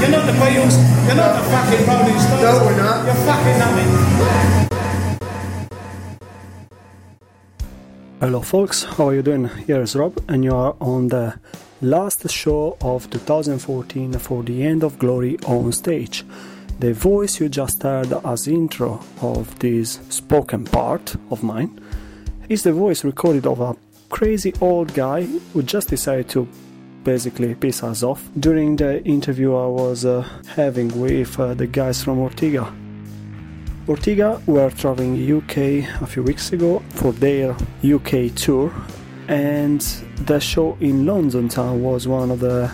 You're not the Beatles. You're not the fucking Rolling Stones. No, we're not. You're fucking nothing. Hello, folks. How are you doing? Here is Rob, and you are on the last show of 2014 for the End of Glory on stage. The voice you just heard as intro of this spoken part of mine is the voice recorded of a crazy old guy who just decided to basically piss us off during the interview I was uh, having with uh, the guys from Ortega. Ortega were traveling UK a few weeks ago for their UK tour, and the show in London town was one of the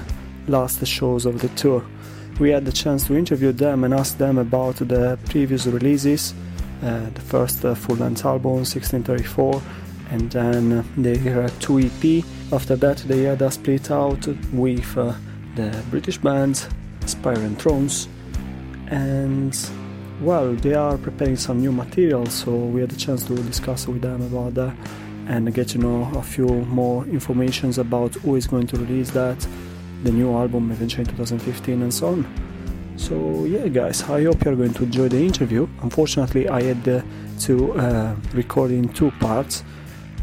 last shows of the tour. We had the chance to interview them and ask them about the previous releases, uh, the first uh, full-length album 1634, and then their 2 EP. After that, they had a split out with uh, the British band Spire and Thrones, and well, they are preparing some new material, so we had a chance to discuss with them about that and get to know a few more informations about who is going to release that, the new album eventually in 2015, and so on. So yeah, guys, I hope you're going to enjoy the interview. Unfortunately, I had uh, to uh, record in two parts.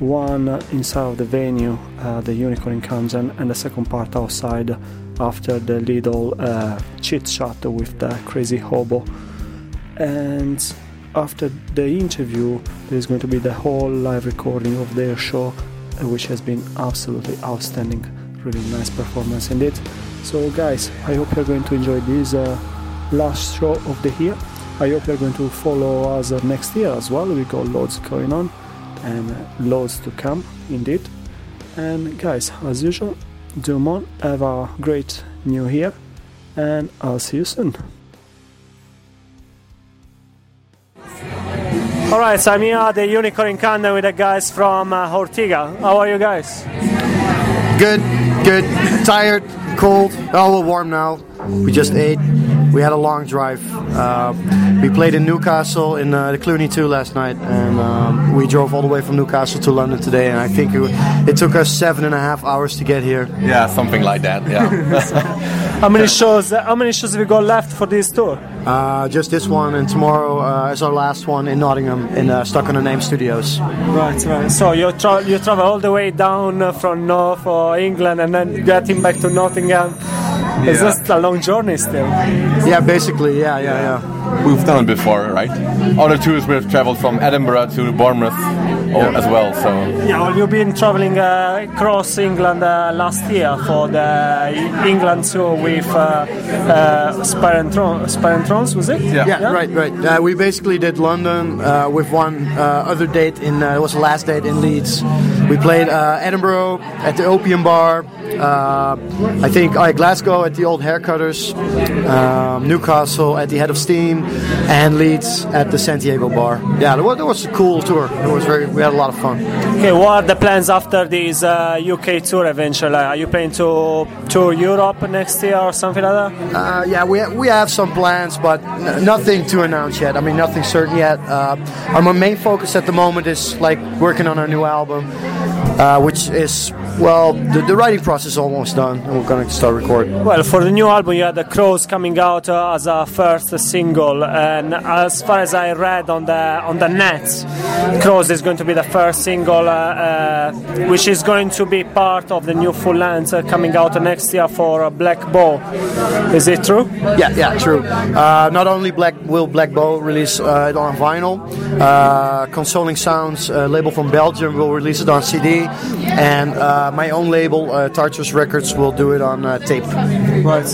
One inside of the venue, uh, the Unicorn in Camden, and the second part outside after the little uh, chit chat with the crazy hobo. And after the interview there's going to be the whole live recording of their show uh, which has been absolutely outstanding. Really nice performance indeed. So guys i hope you're going to enjoy this uh, last show of the year. I hope you're going to follow us uh, next year as well. We got loads going on and loads to come indeed and guys as usual do on have a great new year and i'll see you soon All right, so I'm here at the Unicorn in Camden with the guys from uh, Ortega. How are you guys? Good, good. Tired, cold, little warm now. We just ate. We had a long drive. Uh, we played in Newcastle in uh, the Cluny 2 last night, and um, we drove all the way from Newcastle to London today. And I think it, it took us seven and a half hours to get here. Yeah, something like that. Yeah. How many shows? How many shows have we got left for this tour? Uh, just this one, and tomorrow uh, is our last one in Nottingham in uh, Stuck on a Name Studios. Right, right. So you tra- you travel all the way down uh, from North or England and then getting back to Nottingham. It's Yeah. just a long journey still. Yeah, basically, yeah, yeah, yeah. We've done it before, right? Other tours we've traveled from Edinburgh to Bournemouth oh, as well. So Yeah, well, you've been traveling uh, across England uh, last year for the England tour with uh, uh, Spire and Thron- Spire and Thrones, was it? Yeah. Yeah, right, right. Uh, we basically did London uh, with one uh, other date in uh, it was the last date in Leeds. We played uh, Edinburgh at the Opium Bar. Uh, I think uh, Glasgow at the Old Haircutters, um, Newcastle at the Head of Steam, and Leeds at the Santiago Bar. Yeah, that was, that was a cool tour. It was very. We had a lot of fun. Okay, what are the plans after this uh, UK tour eventually? Are you planning to tour Europe next year or something like that? Uh, yeah, we we have some plans, but n- nothing to announce yet. I mean, nothing certain yet. Uh, our main focus at the moment is like working on our new album, uh, which is well, the, the writing process is almost done, and we're gonna start recording. Well, for the new album, you had The Crows coming out uh, as a first single, and as far as I read on the on the net, Crows is going to be the first single, uh, uh, which is going to be part of the new full length uh, coming out next year for uh, Black Bow. Is it true? Yeah, yeah, true. Uh, not only Black will Black Bow release uh, it on vinyl, uh, Consouling Sounds, label from Belgium, will release it on CD, and uh, my own label, uh, Tartarus Records, will do it on uh, tape. Right.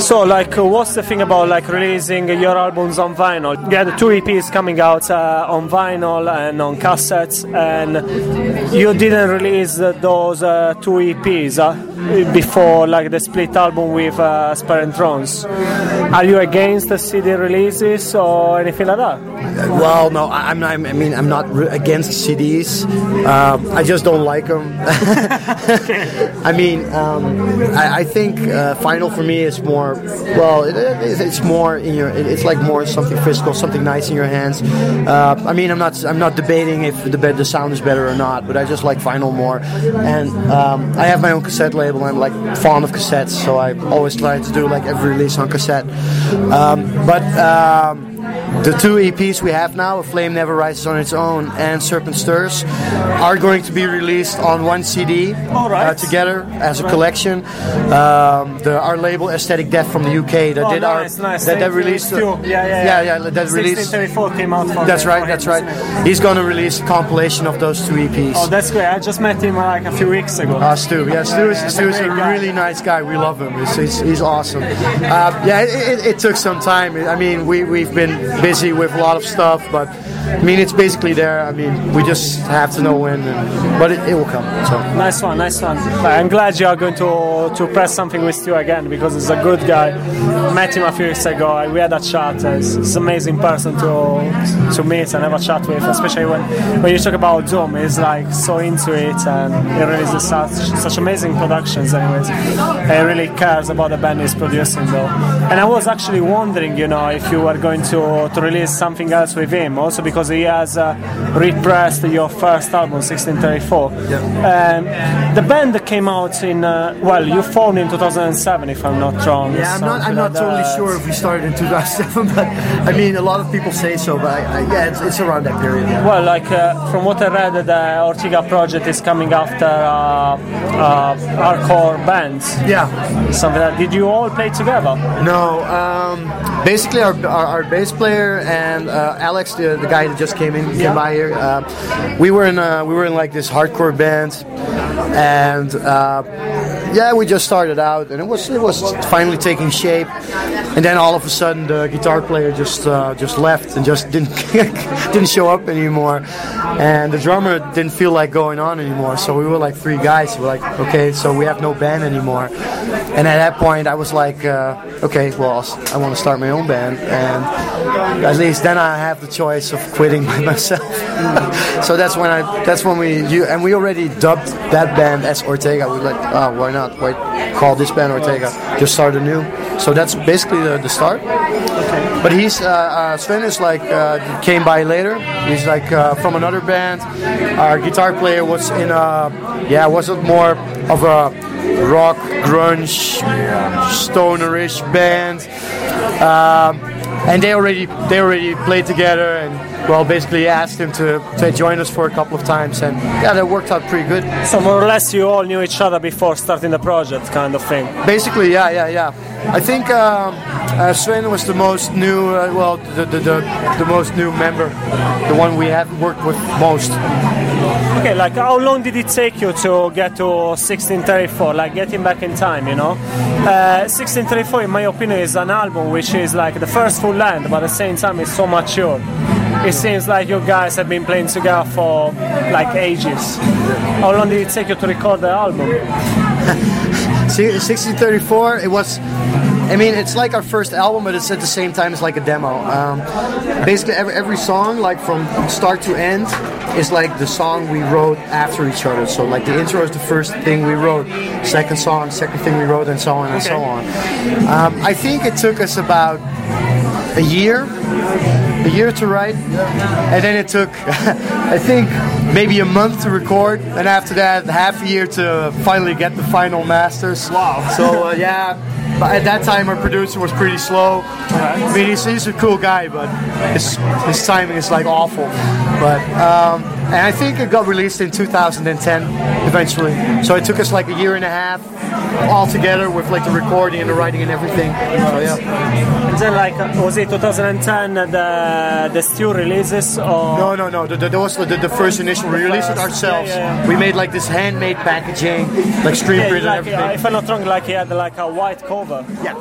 So, like, uh, what's the thing about like releasing your albums on vinyl? You had two EPs coming out uh, on vinyl and on cassettes, and you didn't release uh, those uh, two EPs uh, before, like the split album with uh, Spire and Thrones. Are you against the CD releases or anything like that? Well, no, I- I'm not. I mean, I'm not re- against CDs. Uh, I just don't like them. I mean, um, I, I think uh, vinyl for me is more. Well, it, it, it's more in your. It, it's like more something physical, something nice in your hands. Uh, I mean, I'm not. I'm not debating if the the sound is better or not, but I just like vinyl more. And um, I have my own cassette label. I'm like fond of cassettes, so I always try to do like every release on cassette. Um, but um, the two EPs we have now, A Flame Never Rises on Its Own and Serpent Stirs, are going to be released on one CD right. uh, together as a collection. Um, the, our label Aesthetic Death from the UK that Oh, did nice, our nice. that, that released uh, Yeah, yeah, yeah, yeah. yeah, that released 1634 came out that's the- right, that's him, right. He's gonna release a compilation of those two EPs. Oh, that's great. I just met him uh, like a few weeks ago. Uh, Stu, yeah, Stu is, Stu is a guy. really nice guy. We love him. He's, he's, he's awesome. Uh, yeah, it, it, it took some time. I mean, we, we've been busy with a lot of stuff, but I mean, it's basically there. I mean, we just have to know when, and, but it, it will come. So. Nice one, nice one. I'm glad you are going to to press something with you again because he's a good guy. Met him a few weeks ago. We had a chat. He's, he's an amazing person to to meet and have a chat with, especially when when you talk about Doom. He's like so into it and he releases such such amazing productions. Anyways, he really cares about the band he's producing though. And I was actually wondering, you know, if you were going to to release something else with him, also because he has uh, repressed your first album, 1634. Um, the band came out in uh, well, you formed in 2007, if I'm not wrong. Yeah, I'm not. I'm not like totally that. sure if we started in 2007, but I mean, a lot of people say so. But I, I, yeah, it's, it's around that period. Yeah. Well, like uh, from what I read, the Ortega project is coming after uh, uh, hardcore bands. Yeah. Something like That. Did you all play together? No, um, basically our, our, our bass player and uh, Alex, the, the guy that just came in, came Yeah. by here. Uh, we were in uh, we were in like this hardcore band, and uh, yeah, we just started out, and it was it was finally taking shape. And then all of a sudden, the guitar player just uh, just left and just didn't didn't show up anymore, and the drummer didn't feel like going on anymore. So we were like three guys. We're like, okay, so we have no band anymore. And at that point, I was like, uh, okay, well, I want to start my own band, and at least then I have the choice of quitting by myself. so that's when I that's when we you and we already dubbed that band as Ortega. We were like, oh, why not? Why call this band Ortega? Just start anew. So that's basically the, the start. But he's uh, uh, Sven is like uh, came by later. He's like uh, from another band. Our guitar player was in a yeah was it more of a rock grunge stonerish band. Um, and they already they already played together and well basically asked him to, to join us for a couple of times and yeah that worked out pretty good So more or less, you all knew each other before starting the project, kind of thing. basically yeah yeah yeah I think um, uh, Sven was the most new uh, well the, the, the, the most new member the one we have worked with most Okay, like how long did it take you to get to 1634? Like getting back in time, you know? Uh, 1634, in my opinion, is an album which is like the first full length, but at the same time, it's so mature. It seems like you guys have been playing together for like ages. How long did it take you to record the album? See, 1634 it was I mean, it's like our first album, but it's at the same time it's like a demo. Um, basically, every, every song, like from start to end, is like the song we wrote after each other. So, like the intro is the first thing we wrote, second song, second thing we wrote, and so on and so on. Um, I think it took us about a year, a year to write, and then it took, I think, maybe a month to record, and after that, half a year to finally get the final masters. Wow. So uh, yeah, but at that time our producer was pretty slow. I mean, he's, he's a cool guy, but his his timing is like awful. But um, and I think it got released in 2010 eventually. So it took us like a year and a half all together with like the recording and the writing and everything. So yeah. And then, like, was it 2010 the the Stew releases? Or No, no, no. The, the, that was the, the first initial. We released it ourselves. Yeah, yeah, yeah. We made like this handmade packaging, like screen Yeah, print and like, uh, everything. if I'm not wrong, like he had like a white cover. Yeah.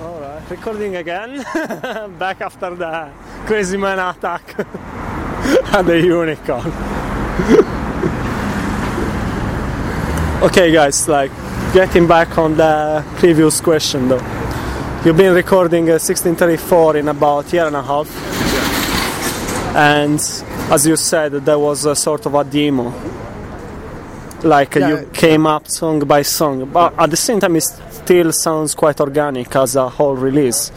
Alright, recording again. Back after the crazy man attack and the unicorn. okay, guys, like getting back on the previous question though. You've been recording uh, 1634 in about year and a half, and as you said, there was a sort of a demo. Like Yeah. you came up song by song, but at the same time, it still sounds quite organic as a whole release.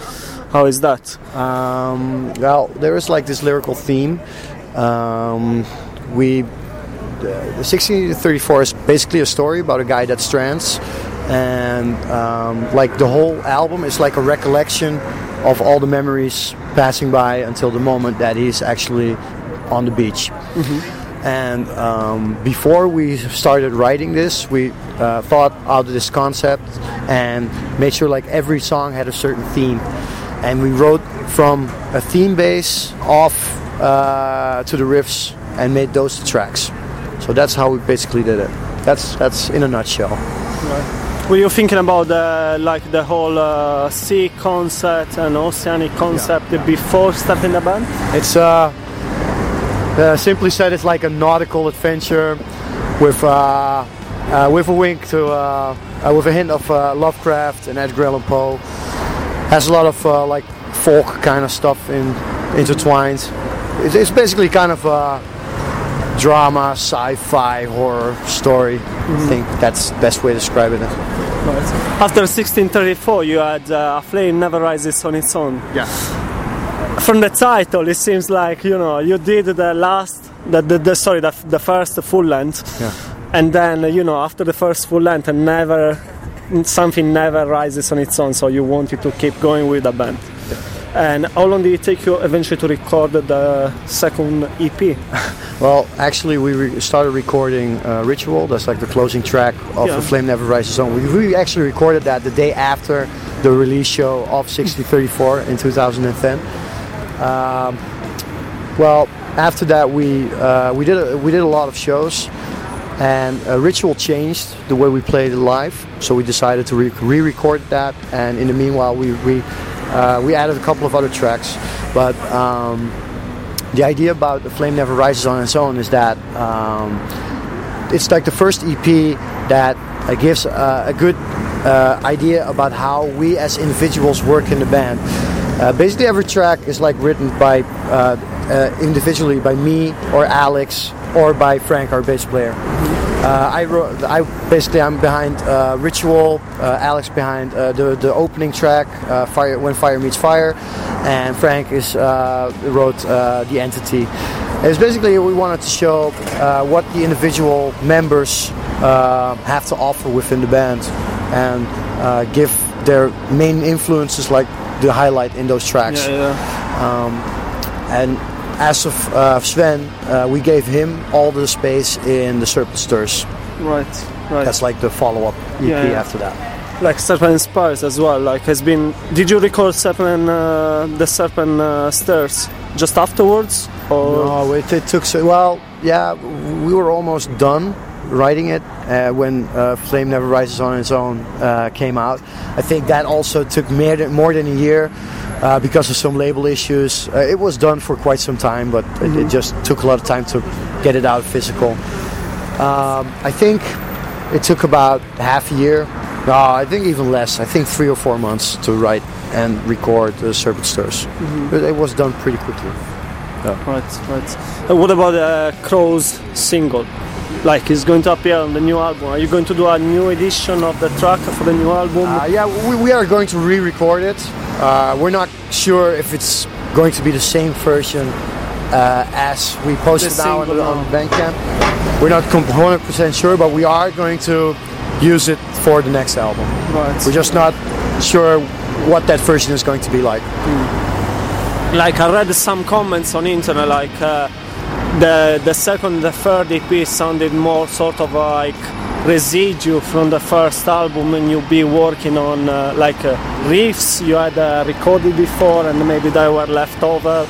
How is that? Um, well, there is like this lyrical theme, Um, we the, the 1634 is basically a story about a guy that strands, and um, like the whole album is like a recollection of all the memories passing by until the moment that he's actually on the beach. And um, before we started writing this, we uh, thought out of this concept and made sure like every song had a certain theme. And we wrote from a theme base off uh, to the riffs and made those the tracks. So that's how we basically did it. That's that's in a nutshell. Were you thinking about the, like the whole uh, sea concept and oceanic concept before starting the band? It's uh, uh, simply said, it's like a nautical adventure with uh, uh, with a wink to uh, uh, with a hint of uh, Lovecraft and Edgar Allan Poe. Has a lot of uh, like folk kind of stuff in intertwined. It's, it's basically kind of drama, sci-fi, horror story. I think that's the best way to describe it. After 1634, you had uh, A Flame Never Rises on Its Own. Yeah. From the title, it seems like you know you did the last, the, the, the sorry, the, the first full length, Yeah. and then you know after the first full length, and never something never rises on its own. So you wanted to keep going with the band. And how long did it take you eventually to record the second EP? Well, actually, we re- started recording uh, Ritual. That's like the closing track of Yeah. The Flame Never Rises On. We, we actually recorded that the day after the release show of 6034 in 2010. Um, well, after that, we uh, we did a, we did a lot of shows, and uh, Ritual changed the way we played it live. So we decided to re- re-record that, and in the meanwhile, we we uh, we added a couple of other tracks, but. Um, the idea about the flame never rises on its own is that um, it's like the first EP that uh, gives uh, a good uh, idea about how we as individuals work in the band. Uh, basically, every track is like written by uh, individually by me or Alex or by Frank, our bass player. Uh, I wrote. I basically I'm behind uh, Ritual. Uh, Alex behind uh, the the opening track, uh, Fire When Fire Meets Fire, and Frank is uh, wrote uh, the Entity. It's basically we wanted to show uh, what the individual members uh, have to offer within the band, and uh, give their main influences like the highlight in those tracks. And as of uh, Sven, uh, we gave him all the space in the Serpent Stirs. Right, right. That's like the follow-up EP Yeah, yeah. after that. like Serpent Spires as well. Like has been. Did you record Serpent uh, the Serpent uh, Stairs just afterwards? Or No, it, it took so well. Yeah, we were almost done writing it uh, when uh, Flame Never Rises on its own uh, came out. I think that also took more than, more than a year uh, because of some label issues. Uh, it was done for quite some time, but it, it just took a lot of time to get it out physical. Um, I think it took about half a year. No, I think even less. I think three or four months to write and record the Serpent Stirs. But it was done pretty quickly. right, right. Uh, what about the Crows single? Like it's going to appear on the new album. Are you going to do a new edition of the track for the new album? Uh, yeah, we, we are going to re-record it. Uh, we're not sure if it's going to be the same version uh, as we posted now on, on. Bandcamp. We're not 100% sure, but we are going to use it for the next album. right. We're just not sure what that version is going to be like. like I read some comments on internet like uh, the the second the third EP sounded more sort of like residue from the first album and you'll be working on uh, like uh, riffs you had uh, recorded before and maybe they were left over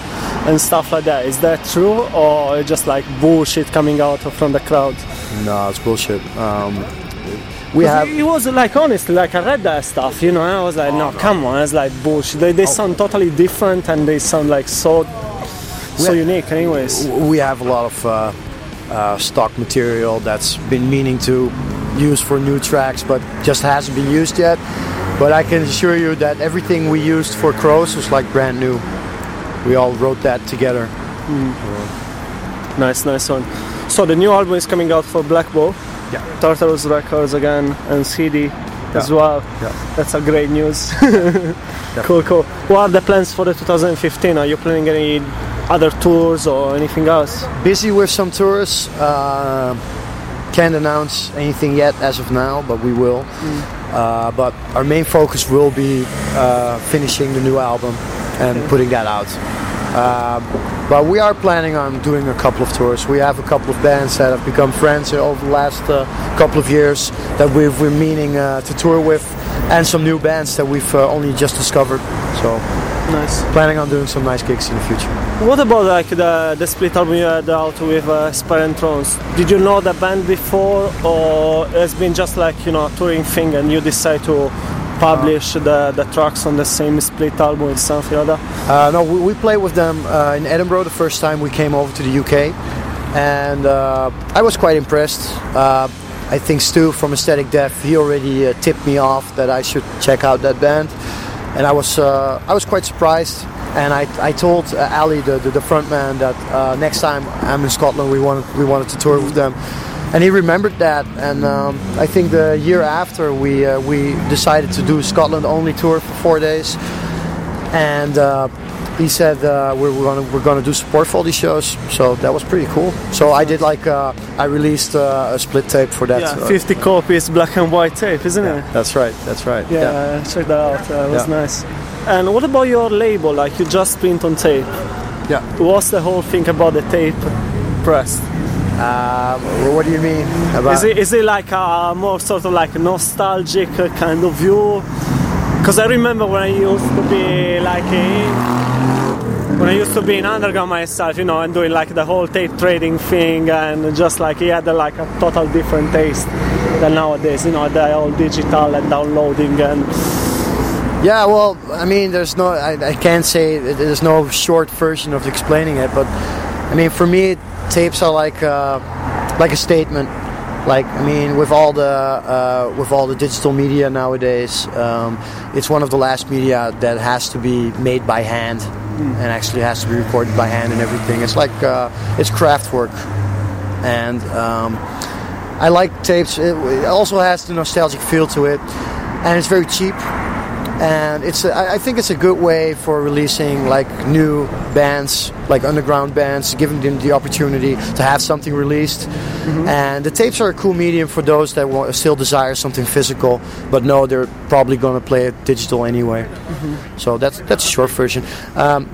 and stuff like that is that true or just like bullshit coming out from the crowd No, it's bullshit. Um, we have. it was like honestly like I read that stuff you know I was like no, come on it's like bullshit they, they sound totally different and they sound like so so We- unique anyways we have a lot of uh, stock material that's been meaning to use for new tracks, but just hasn't been used yet. But I can assure you that everything we used for Crows was like brand new. We all wrote that together. Nice, nice one. So the new album is coming out for Black Bow, Yeah. Tartarus Records again, and CD as well. Yeah. That's a great news. cool, cool. What are the plans for the 2015? Are you planning any other tours or anything else? Busy with some tours. Uh, can't announce anything yet as of now, but we will. Uh, but our main focus will be uh, finishing the new album and putting that out. Uh, but we are planning on doing a couple of tours. We have a couple of bands that have become friends over the last uh, couple of years that we've been meaning uh, to tour with, and some new bands that we've uh, only just discovered. So Nice. planning on doing some nice gigs in the future. What about like the, the split album you had out with uh, Spire and Thrones? Did you know the band before, or it's been just like you know a touring thing, and you decide to publish the, the tracks on the same split album with something like that? Uh, no, we, we played with them uh, in Edinburgh the first time we came over to the UK, and uh, I was quite impressed. Uh, I think Stu from Aesthetic Death he already uh, tipped me off that I should check out that band, and I was uh, I was quite surprised. And I, I told uh, Ali, the, the, the front man, that uh, next time I'm in Scotland, we wanted we wanted to tour with them, and he remembered that. And um, I think the year after, we uh, we decided to do Scotland only tour for four days and uh, he said uh, we're, we're gonna we're gonna do support for all these shows. So that was pretty cool. So I did like uh, I released uh, a split tape for that. Yeah, uh, 50 copies black and white tape, isn't it? That's right. That's right. Yeah, check that out. Uh, it was Yeah. nice. And what about your label? Like you just print on tape. Yeah. What's the whole thing about the tape press? Um, what do you mean about? Is it is it like a more sort of like nostalgic uh, kind of view? Because I remember when I used to be like a, when I used to be in underground myself, you know, and doing like the whole tape trading thing, and just like he had like a total different taste than nowadays. You know, the all digital and downloading and Yeah, well, I mean, there's no, I, I can't say there's no short version of explaining it, but I mean, for me, tapes are like uh, like a statement. Like, I mean, with all the uh, with all the digital media nowadays, um, it's one of the last media that has to be made by hand and actually has to be recorded by hand and everything. It's like uh, it's craft work, and um, I like tapes. It also has the nostalgic feel to it, and it's very cheap and it's a, I think it's a good way for releasing like new bands like underground bands giving them the opportunity to have something released. And the tapes are a cool medium for those that wa- still desire something physical but know they're probably going to play it digital anyway. So that's that's a short version. Um,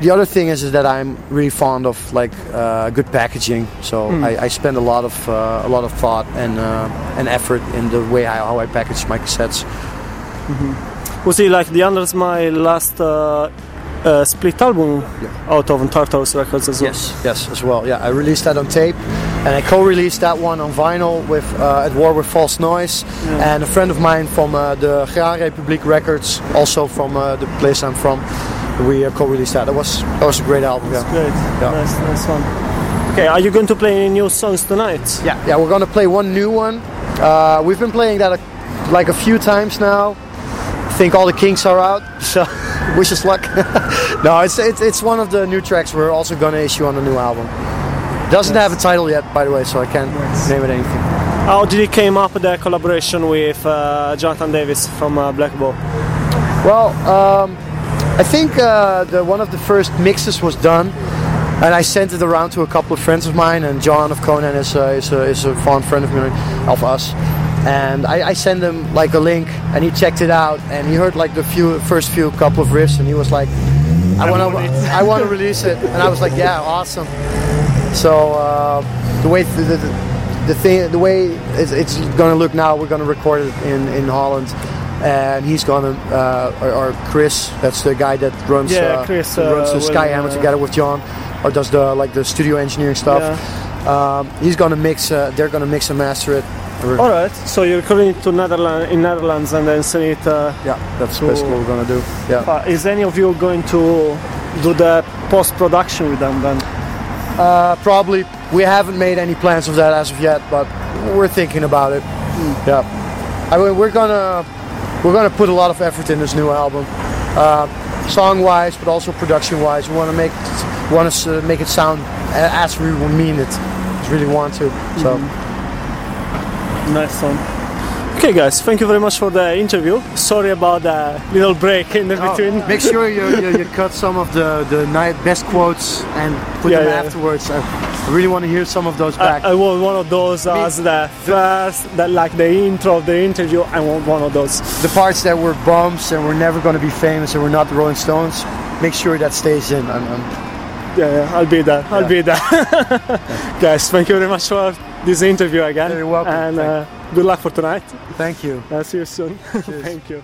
the other thing is, is that I'm really fond of like uh, good packaging, so I, I spend a lot of uh, a lot of thought and uh, and effort in the way I, how I package my cassettes. Was it like the Under My last uh, uh, split album out of Tartarus Records as well? Yes, yes, as well. Yeah, I released that on tape, and I co-released that one on vinyl with uh, at War with False Noise, and a friend of mine from uh, the Graan Republiek Records, also from uh, the place I'm from. We uh, co-released that. That was that was a great album. Yeah. Great, Yeah. nice, nice one. Okay, are you going to play any new songs tonight? Yeah, yeah, we're gonna play one new one. Uh, we've been playing that a, like a few times now. I think all the kinks are out, so wish us luck. no, it's, it's it's one of the new tracks we're also gonna issue on the new album. Doesn't have a title yet, by the way, so I can't name it anything. How did it came up with the collaboration with uh, Jonathan Davis from uh, Black Bow? Well, um, I think uh, the, one of the first mixes was done, and I sent it around to a couple of friends of mine, and John of Conan is a, is a, is a fond friend of mine, of us. And I, I sent him like a link, and he checked it out, and he heard like the few first few couple of riffs, and he was like, "I want to, I want to release it," and I was like, "Yeah, awesome." So uh, the way the, the, the thing, the way it's, it's going to look now, we're going to record it in in Holland, and he's going to, uh, or, or Chris, that's the guy that runs, Yeah, uh, Chris, that runs uh, the will, Skyhammer uh, together with John, or does the like the studio engineering stuff. Um, he's going to mix. Uh, they're going to mix and master it. We're- All right, so you're recording it to Netherlands in Netherlands and then send it. Uh, Yeah, that's So- basically what we're going to do. Yeah. uh, is any of you going to do the post production with them then? Uh, probably. We haven't made any plans of that as of yet, but we're thinking about it. Yeah. I mean, we're gonna we're gonna put a lot of effort in this new album, uh, song-wise, but also production-wise. We want to make want to make it sound as we mean it. Just really want to. So Nice one. Okay, guys, thank you very much for the interview. Sorry about the little break in the oh, between. Make sure you, you, you cut some of the, the best quotes and put Yeah, them yeah. afterwards. I really want to hear some of those back. I, I want one of those as the first, the, like the intro of the interview. I want one of those. the parts that were bumps and we're never going to be famous and we're not the Rolling Stones, make sure that stays in. I'm, I'm, Yeah, yeah I'll be there. I'll be there. Guys, thank you very much for this interview again. You're welcome. And uh, good luck for tonight. thank you. I'll see you soon. thank you.